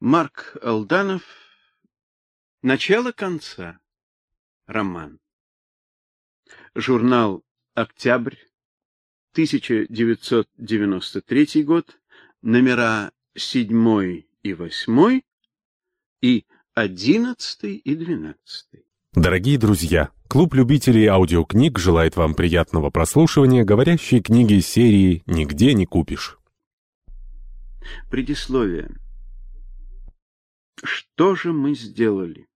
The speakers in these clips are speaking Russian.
Марк Алданов. Начало конца. Роман. Журнал Октябрь. 1993 год. Номера 7 и 8 и 11 и 12. Дорогие друзья, клуб любителей аудиокниг желает вам приятного прослушивания говорящей книги серии «Нигде не купишь». Предисловие. Что же мы сделали?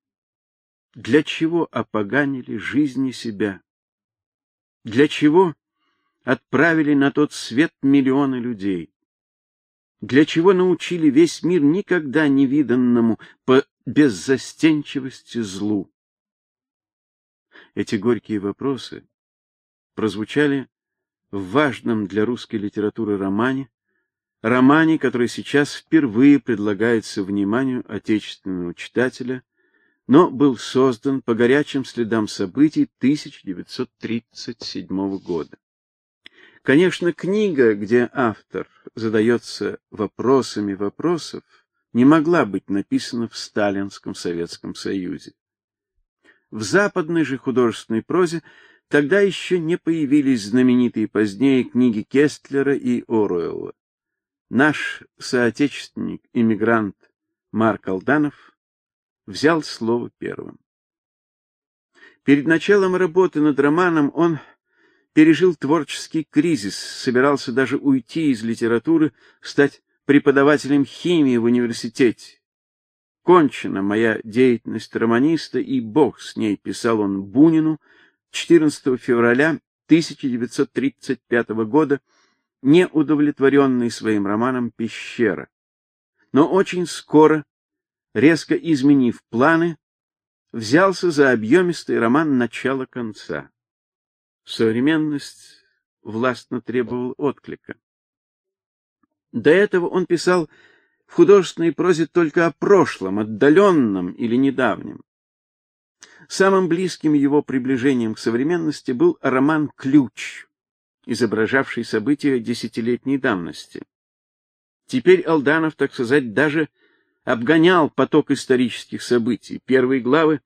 Для чего опоганили жизни себя? Для чего отправили на тот свет миллионы людей? Для чего научили весь мир никогда не виданному по беззастенчивости злу? Эти горькие вопросы прозвучали в важном для русской литературы романе романе, который сейчас впервые предлагается вниманию отечественного читателя, но был создан по горячим следам событий 1937 года. Конечно, книга, где автор задается вопросами вопросов, не могла быть написана в сталинском Советском Союзе. В западной же художественной прозе тогда еще не появились знаменитые позднее книги Кестлера и Оруэлла. Наш соотечественник, иммигрант Марк Алданов взял слово первым. Перед началом работы над романом он пережил творческий кризис, собирался даже уйти из литературы, стать преподавателем химии в университете. Кончена моя деятельность романиста, и бог с ней, писал он Бунину 14 февраля 1935 года не удовлетворенный своим романом Пещера. Но очень скоро, резко изменив планы, взялся за объемистый роман Начало конца. Современность властно требовала отклика. До этого он писал в художественной прозе только о прошлом, отдаленном или недавнем. Самым близким его приближением к современности был роман Ключ изображавший события десятилетней давности. Теперь Алданов, так сказать, даже обгонял поток исторических событий. Первые главы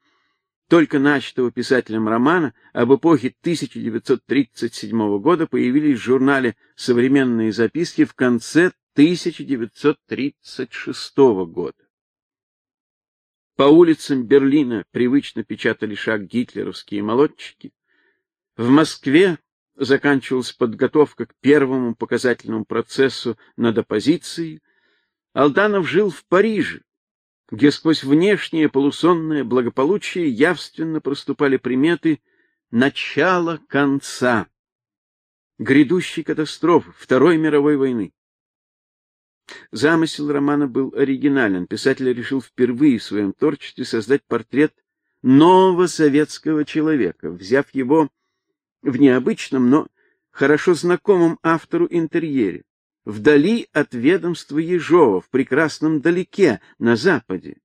только начатого писателем романа об эпохе 1937 года появились в журнале Современные записки в конце 1936 года. По улицам Берлина привычно печатали шаг гитлеровские молодчики. В Москве заканчивалась подготовка к первому показательному процессу над оппозицией, Алданов жил в Париже, где сквозь внешнее полусонное благополучие явственно проступали приметы начала конца, грядущей катастрофы Второй мировой войны. Замысел романа был оригинален. Писатель решил впервые в своем творчестве создать портрет нового советского человека, взяв его в необычном, но хорошо знакомом автору интерьере, вдали от ведомства Ежова, в прекрасном далеке, на западе.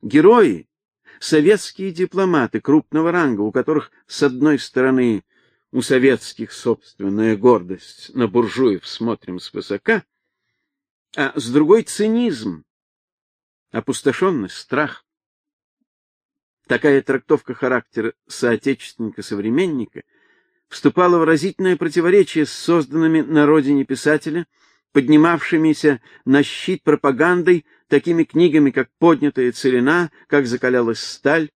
Герои — советские дипломаты крупного ранга, у которых, с одной стороны, у советских собственная гордость, на буржуев смотрим свысока, а с другой — цинизм, опустошенность, страх. Такая трактовка характера соотечественника-современника вступало в разительное противоречие с созданными на родине писателя, поднимавшимися на щит пропагандой, такими книгами, как «Поднятая целина», «Как закалялась сталь».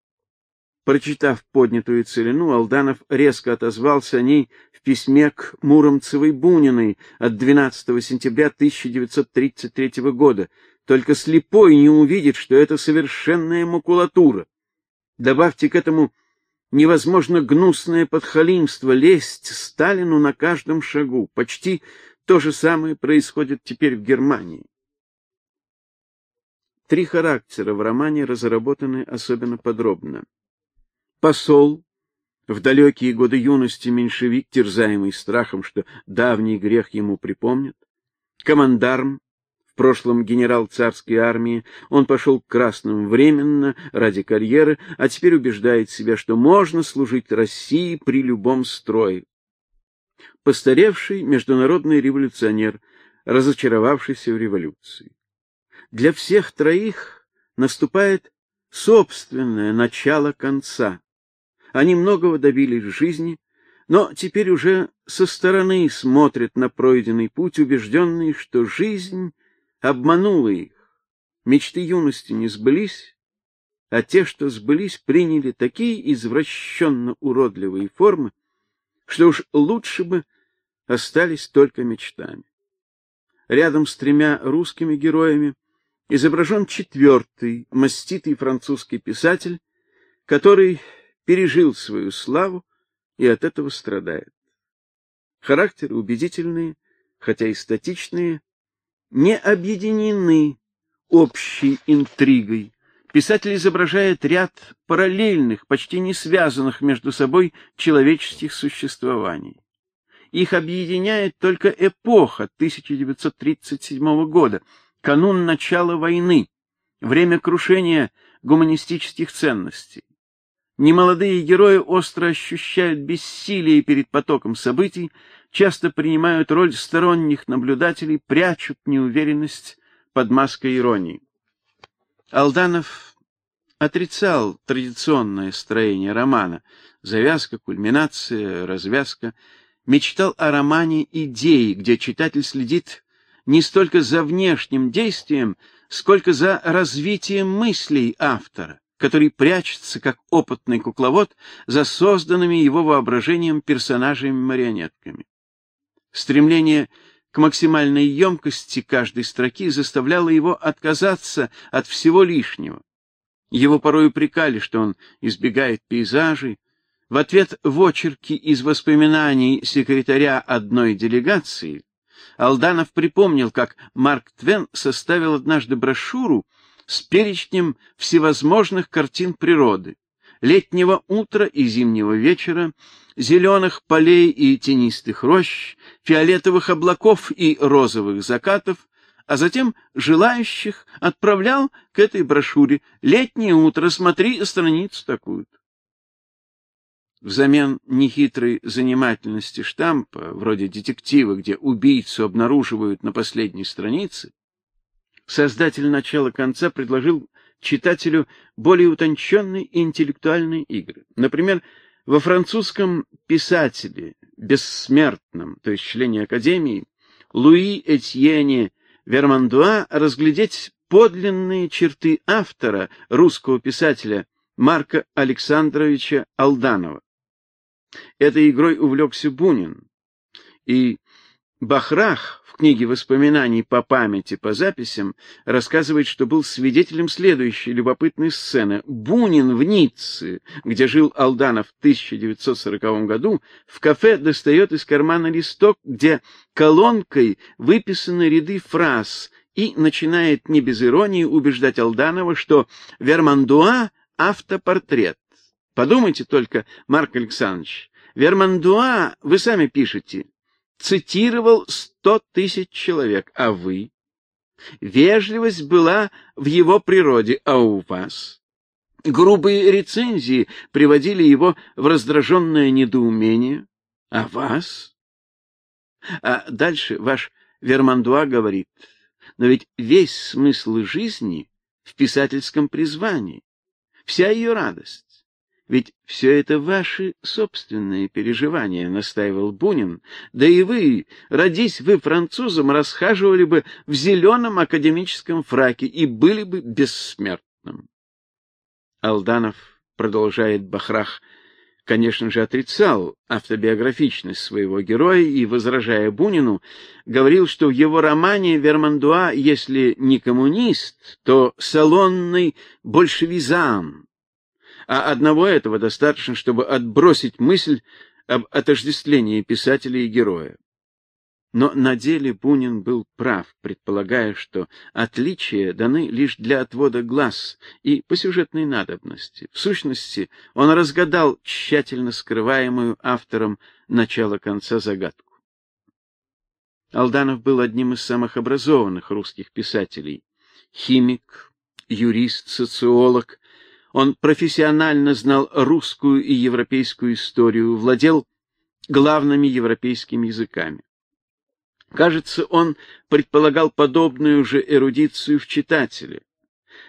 Прочитав «Поднятую целину», Алданов резко отозвался о ней в письме к Муромцевой-Буниной от 12 сентября 1933 года. Только слепой не увидит, что это совершенная макулатура. Добавьте к этому невозможно гнусное подхалимство, лезть Сталину на каждом шагу. Почти то же самое происходит теперь в Германии. Три характера в романе разработаны особенно подробно. Посол, в далекие годы юности меньшевик, терзаемый страхом, что давний грех ему припомнят. Командарм, прошлом генерал царской армии, он пошел к красным временно ради карьеры, а теперь убеждает себя, что можно служить России при любом строе. Постаревший международный революционер, разочаровавшийся в революции. Для всех троих наступает собственное начало конца. Они многого добились в жизни, но теперь уже со стороны смотрят на пройденный путь, убежденные, что жизнь обманула их. Мечты юности не сбылись, а те, что сбылись, приняли такие извращенно уродливые формы, что уж лучше бы остались только мечтами. Рядом с тремя русскими героями изображен четвертый, маститый французский писатель, который пережил свою славу и от этого страдает. Характеры убедительные, хотя и статичные, не объединены общей интригой. Писатель изображает ряд параллельных, почти не связанных между собой человеческих существований. Их объединяет только эпоха 1937 года, канун начала войны, время крушения гуманистических ценностей. Немолодые герои остро ощущают бессилие перед потоком событий, часто принимают роль сторонних наблюдателей, прячут неуверенность под маской иронии. Алданов отрицал традиционное строение романа: завязка, кульминация, развязка, мечтал о романе идеи, где читатель следит не столько за внешним действием, сколько за развитием мыслей автора который прячется, как опытный кукловод, за созданными его воображением персонажами-марионетками. Стремление к максимальной емкости каждой строки заставляло его отказаться от всего лишнего. Его порой упрекали, что он избегает пейзажей. В ответ в очерки из воспоминаний секретаря одной делегации Алданов припомнил, как Марк Твен составил однажды брошюру, с перечнем всевозможных картин природы, летнего утра и зимнего вечера, зеленых полей и тенистых рощ, фиолетовых облаков и розовых закатов, а затем желающих отправлял к этой брошюре «Летнее утро, смотри страницу такую-то». Взамен нехитрой занимательности штампа, вроде детектива, где убийцу обнаруживают на последней странице, создатель начала конца предложил читателю более утонченные интеллектуальные игры. Например, во французском писателе бессмертном, то есть члене академии, Луи Этьене Вермандуа разглядеть подлинные черты автора, русского писателя Марка Александровича Алданова. Этой игрой увлекся Бунин, и Бахрах в книге воспоминаний по памяти по записям рассказывает, что был свидетелем следующей любопытной сцены. Бунин в Ницце, где жил Алданов в 1940 году, в кафе достает из кармана листок, где колонкой выписаны ряды фраз и начинает не без иронии убеждать Алданова, что Вермандуа автопортрет. Подумайте только, Марк Александрович, Вермандуа, вы сами пишете, цитировал сто тысяч человек, а вы? Вежливость была в его природе, а у вас? Грубые рецензии приводили его в раздраженное недоумение, а вас? А дальше ваш Вермандуа говорит, но ведь весь смысл жизни в писательском призвании, вся ее радость. Ведь все это ваши собственные переживания, настаивал Бунин. Да и вы, родись вы французом, расхаживали бы в зеленом академическом фраке и были бы бессмертным. Алданов продолжает Бахрах, конечно же, отрицал автобиографичность своего героя и, возражая Бунину, говорил, что в его романе Вермандуа, если не коммунист, то салонный большевизан, а одного этого достаточно, чтобы отбросить мысль об отождествлении писателя и героя. Но на деле Бунин был прав, предполагая, что отличия даны лишь для отвода глаз и по сюжетной надобности. В сущности, он разгадал тщательно скрываемую автором начало-конца загадку. Алданов был одним из самых образованных русских писателей. Химик, юрист, социолог, он профессионально знал русскую и европейскую историю, владел главными европейскими языками. Кажется, он предполагал подобную же эрудицию в читателе.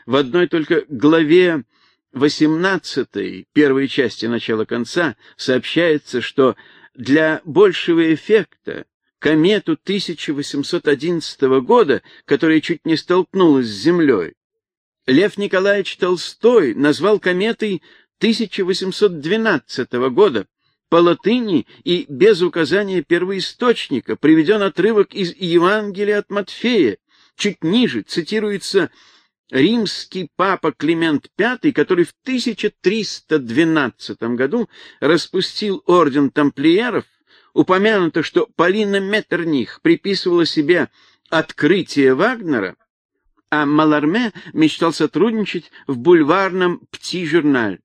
В одной только главе 18 первой части начала конца сообщается, что для большего эффекта комету 1811 года, которая чуть не столкнулась с землей, Лев Николаевич Толстой назвал кометой 1812 года. По латыни и без указания первоисточника приведен отрывок из Евангелия от Матфея. Чуть ниже цитируется римский папа Климент V, который в 1312 году распустил орден тамплиеров, упомянуто, что Полина Меттерних приписывала себе открытие Вагнера, а Маларме мечтал сотрудничать в бульварном «Пти-журналь».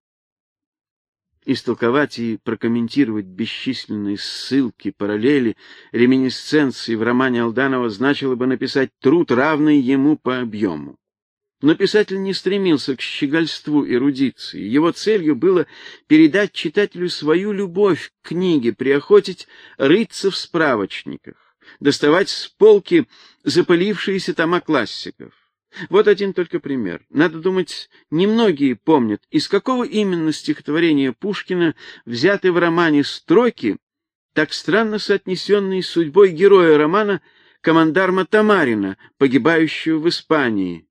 Истолковать и прокомментировать бесчисленные ссылки, параллели, реминисценции в романе Алданова значило бы написать труд, равный ему по объему. Но писатель не стремился к щегольству эрудиции. Его целью было передать читателю свою любовь к книге, приохотить рыться в справочниках, доставать с полки запылившиеся тома классиков. Вот один только пример. Надо думать, немногие помнят, из какого именно стихотворения Пушкина взяты в романе строки, так странно соотнесенные с судьбой героя романа командарма Тамарина, погибающего в Испании.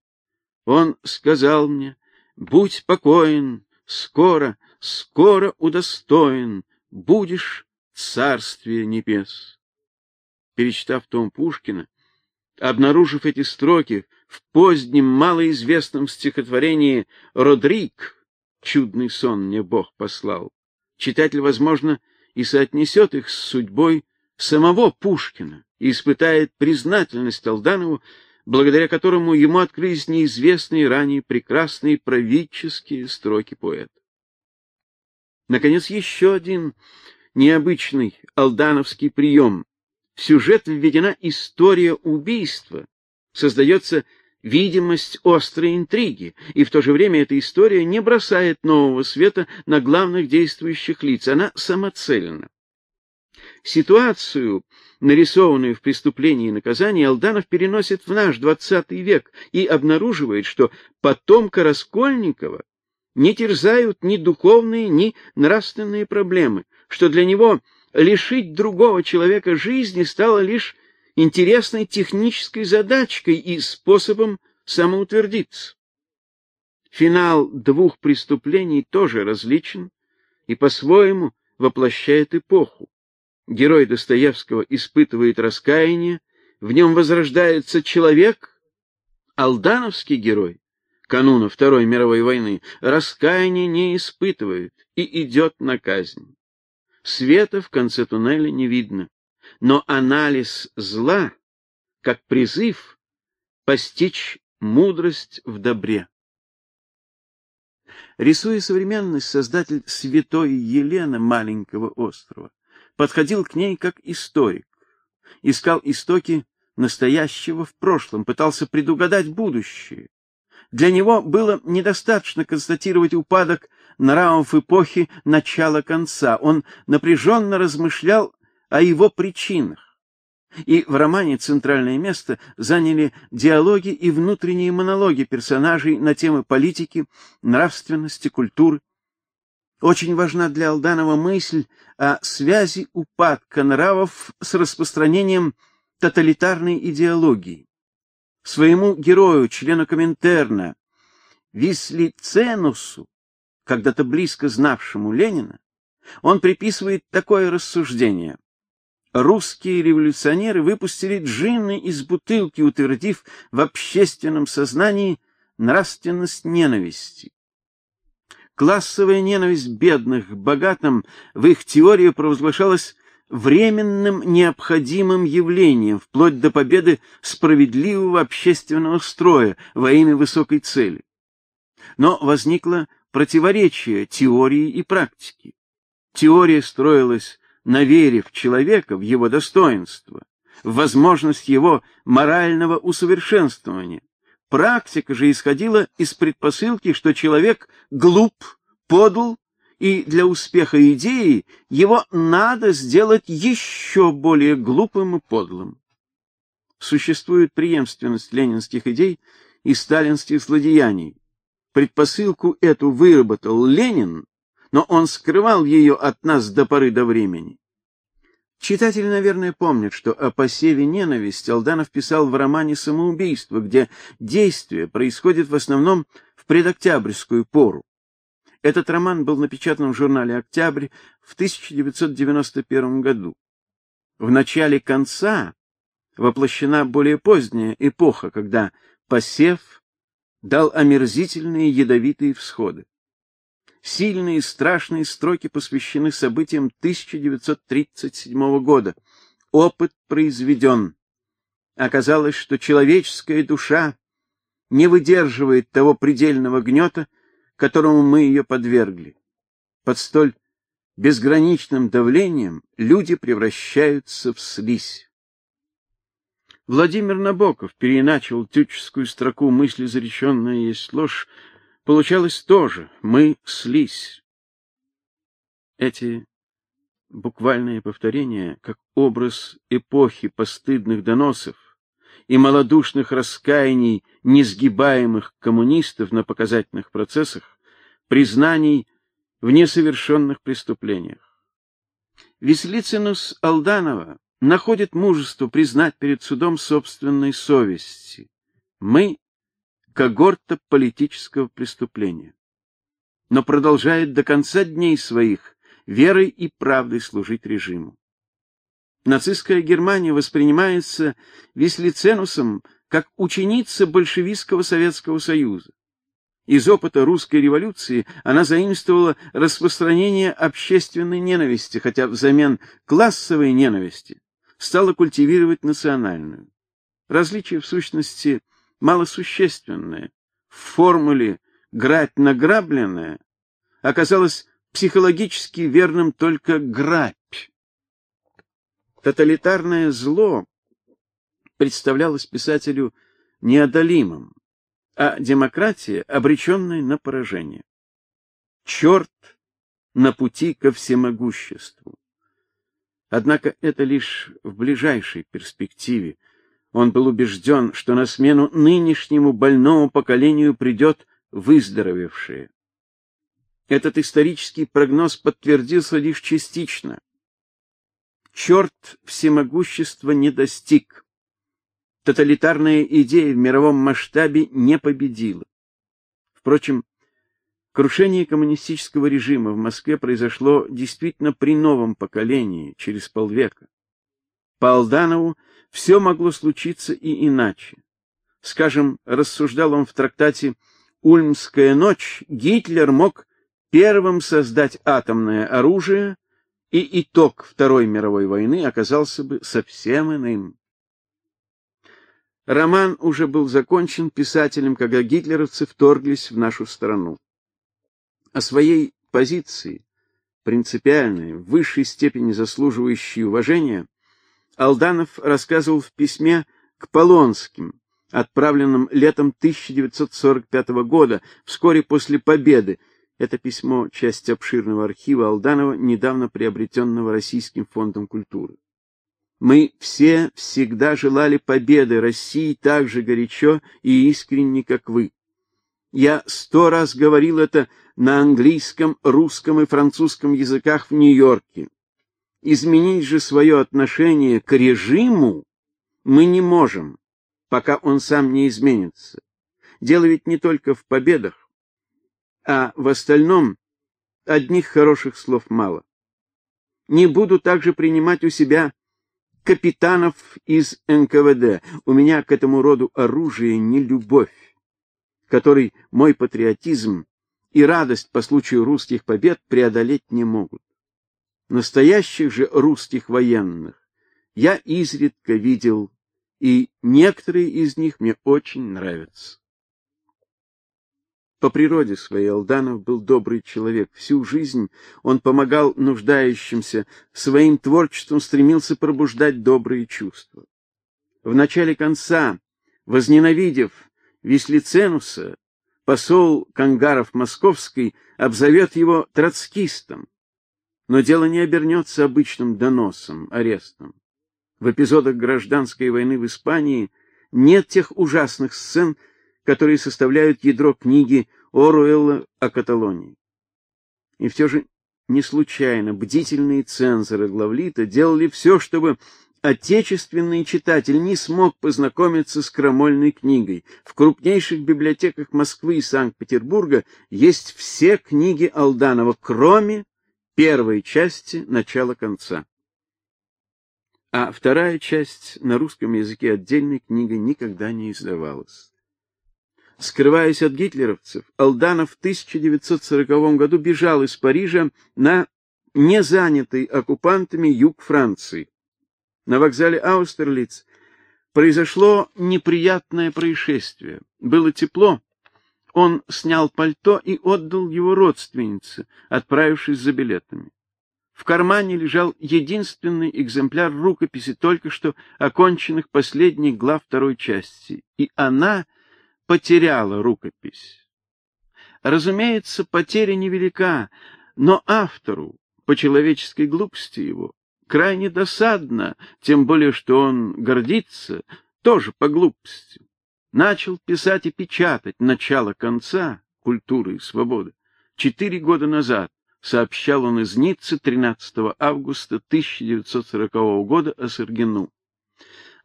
Он сказал мне, будь покоен, скоро, скоро удостоен, будешь царствие небес. Перечитав том Пушкина, обнаружив эти строки в позднем малоизвестном стихотворении «Родрик» «Чудный сон мне Бог послал», читатель, возможно, и соотнесет их с судьбой самого Пушкина и испытает признательность Алданову благодаря которому ему открылись неизвестные ранее прекрасные правительские строки поэта. Наконец, еще один необычный алдановский прием. В сюжет введена история убийства, создается видимость острой интриги, и в то же время эта история не бросает нового света на главных действующих лиц, она самоцельна. Ситуацию, нарисованную в преступлении и наказании, Алданов переносит в наш двадцатый век и обнаруживает, что потомка Раскольникова не терзают ни духовные, ни нравственные проблемы, что для него лишить другого человека жизни стало лишь интересной технической задачкой и способом самоутвердиться. Финал двух преступлений тоже различен и по-своему воплощает эпоху. Герой Достоевского испытывает раскаяние, в нем возрождается человек. Алдановский герой кануна Второй мировой войны раскаяния не испытывает и идет на казнь. Света в конце туннеля не видно, но анализ зла, как призыв постичь мудрость в добре. Рисуя современность, создатель святой Елены маленького острова подходил к ней как историк, искал истоки настоящего в прошлом, пытался предугадать будущее. Для него было недостаточно констатировать упадок нравов эпохи начала-конца. Он напряженно размышлял о его причинах. И в романе центральное место заняли диалоги и внутренние монологи персонажей на темы политики, нравственности, культуры. Очень важна для Алданова мысль о связи упадка нравов с распространением тоталитарной идеологии. Своему герою, члену Коминтерна, Вислиценусу, когда-то близко знавшему Ленина, он приписывает такое рассуждение: русские революционеры выпустили джинны из бутылки, утвердив в общественном сознании нравственность ненависти. Классовая ненависть бедных к богатым в их теории провозглашалась временным необходимым явлением, вплоть до победы справедливого общественного строя во имя высокой цели. Но возникло противоречие теории и практики. Теория строилась на вере в человека, в его достоинство, в возможность его морального усовершенствования. Практика же исходила из предпосылки, что человек глуп, подл, и для успеха идеи его надо сделать еще более глупым и подлым. Существует преемственность ленинских идей и сталинских злодеяний. Предпосылку эту выработал Ленин, но он скрывал ее от нас до поры до времени. Читатели, наверное, помнят, что о посеве ненависти Алданов писал в романе «Самоубийство», где действие происходит в основном в предоктябрьскую пору. Этот роман был напечатан в журнале «Октябрь» в 1991 году. В начале конца воплощена более поздняя эпоха, когда посев дал омерзительные ядовитые всходы. Сильные и страшные строки посвящены событиям 1937 года. Опыт произведен. Оказалось, что человеческая душа не выдерживает того предельного гнета, которому мы ее подвергли. Под столь безграничным давлением люди превращаются в слизь. Владимир Набоков переиначил тютческую строку «Мысли зареченная есть ложь». Получалось тоже «Мы слизь». Эти буквальные повторения, как образ эпохи постыдных доносов и малодушных раскаяний несгибаемых коммунистов на показательных процессах, признаний в несовершенных преступлениях. Веслицинус Алданова находит мужество признать перед судом собственной совести. Мы когорта политического преступления. Но продолжает до конца дней своих верой и правдой служить режиму. Нацистская Германия воспринимается Веслиценусом как ученица большевистского Советского Союза. Из опыта русской революции она заимствовала распространение общественной ненависти, хотя взамен классовой ненависти стала культивировать национальную. Различие в сущности малосущественное. В формуле «грабь награбленное» оказалось психологически верным только грабь. Тоталитарное зло представлялось писателю неодолимым, а демократия обреченной на поражение. Черт на пути ко всемогуществу. Однако это лишь в ближайшей перспективе. Он был убежден, что на смену нынешнему больному поколению придет выздоровевшее. Этот исторический прогноз подтвердился лишь частично. Черт всемогущества не достиг. Тоталитарная идея в мировом масштабе не победила. Впрочем, Крушение коммунистического режима в Москве произошло действительно при новом поколении, через полвека. По Алданову все могло случиться и иначе. Скажем, рассуждал он в трактате «Ульмская ночь», Гитлер мог первым создать атомное оружие, и итог Второй мировой войны оказался бы совсем иным. Роман уже был закончен писателем, когда гитлеровцы вторглись в нашу страну. О своей позиции, принципиальной, в высшей степени заслуживающей уважения, Алданов рассказывал в письме к Полонским, отправленном летом 1945 года, вскоре после победы. Это письмо часть обширного архива Алданова, недавно приобретенного Российским фондом культуры. Мы все всегда желали победы России так же горячо и искренне, как вы. Я сто раз говорил это на английском, русском и французском языках в Нью-Йорке. Изменить же свое отношение к режиму мы не можем, пока он сам не изменится. Дело ведь не только в победах, а в остальном одних хороших слов мало. Не буду также принимать у себя капитанов из НКВД. У меня к этому роду оружия не любовь который мой патриотизм и радость по случаю русских побед преодолеть не могут. Настоящих же русских военных я изредка видел, и некоторые из них мне очень нравятся. По природе своей Алданов был добрый человек. Всю жизнь он помогал нуждающимся, своим творчеством стремился пробуждать добрые чувства. В начале конца, возненавидев Веслиценуса посол Кангаров Московский обзовет его троцкистом. Но дело не обернется обычным доносом, арестом. В эпизодах гражданской войны в Испании нет тех ужасных сцен, которые составляют ядро книги Оруэлла о Каталонии. И все же не случайно бдительные цензоры Главлита делали все, чтобы отечественный читатель не смог познакомиться с крамольной книгой. В крупнейших библиотеках Москвы и Санкт-Петербурга есть все книги Алданова, кроме первой части начала-конца. А вторая часть на русском языке отдельной книгой никогда не издавалась. Скрываясь от гитлеровцев, Алданов в 1940 году бежал из Парижа на незанятый оккупантами юг Франции. На вокзале Аустерлиц произошло неприятное происшествие. Было тепло. Он снял пальто и отдал его родственнице, отправившись за билетами. В кармане лежал единственный экземпляр рукописи только что оконченных последних глав второй части, и она потеряла рукопись. Разумеется, потеря невелика, но автору, по человеческой глупости его, крайне досадно, тем более что он гордится тоже по глупости. Начал писать и печатать начало конца культуры и свободы четыре года назад, сообщал он из Ниццы 13 августа 1940 года о Сергину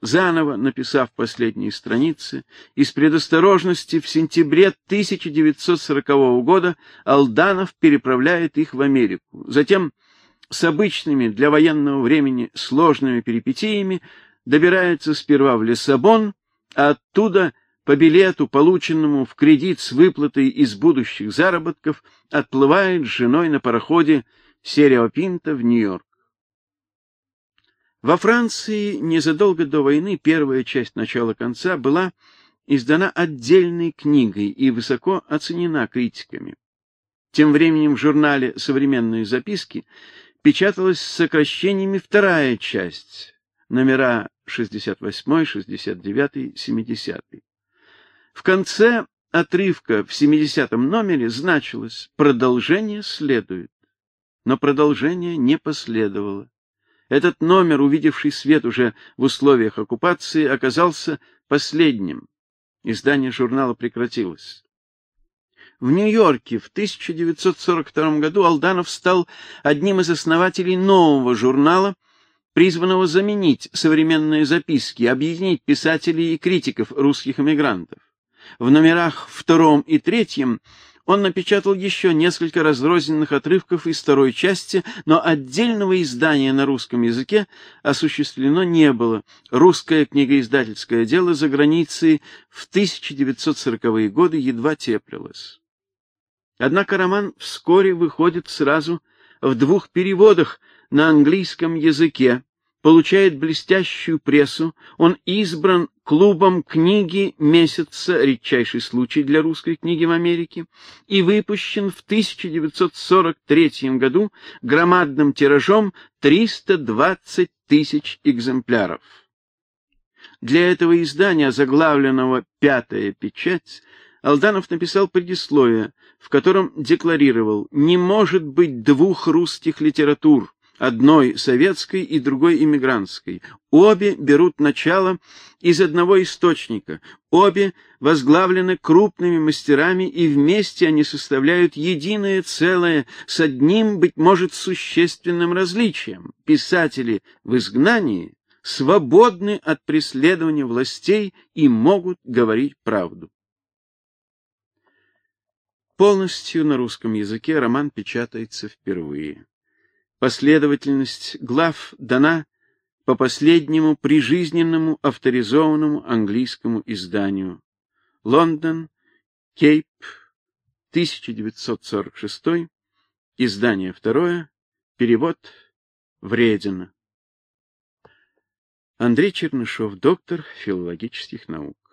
заново написав последние страницы, из предосторожности в сентябре 1940 года Алданов переправляет их в Америку. Затем с обычными для военного времени сложными перипетиями добирается сперва в Лиссабон, оттуда по билету, полученному в кредит с выплатой из будущих заработков, отплывает с женой на пароходе Серио Пинто в Нью-Йорк. Во Франции незадолго до войны первая часть начала-конца была издана отдельной книгой и высоко оценена критиками. Тем временем в журнале Современные записки печаталась с сокращениями вторая часть, номера 68, 69, 70. В конце отрывка в 70-м номере значилось: продолжение следует. Но продолжение не последовало. Этот номер, увидевший свет уже в условиях оккупации, оказался последним. Издание журнала прекратилось. В Нью-Йорке в 1942 году Алданов стал одним из основателей нового журнала, призванного заменить современные записки, объединить писателей и критиков русских эмигрантов. В номерах втором и третьем он напечатал еще несколько разрозненных отрывков из второй части, но отдельного издания на русском языке осуществлено не было. Русское книгоиздательское дело за границей в 1940-е годы едва теплилось. Однако роман вскоре выходит сразу в двух переводах на английском языке получает блестящую прессу, он избран клубом книги месяца, редчайший случай для русской книги в Америке, и выпущен в 1943 году громадным тиражом 320 тысяч экземпляров. Для этого издания, заглавленного «Пятая печать», Алданов написал предисловие, в котором декларировал «Не может быть двух русских литератур, одной советской и другой иммигрантской. Обе берут начало из одного источника. Обе возглавлены крупными мастерами, и вместе они составляют единое целое с одним быть может существенным различием. Писатели в изгнании свободны от преследования властей и могут говорить правду. Полностью на русском языке роман печатается впервые. Последовательность глав дана по последнему прижизненному авторизованному английскому изданию. Лондон, Кейп, 1946, издание второе, перевод Вредина. Андрей Чернышов, доктор филологических наук.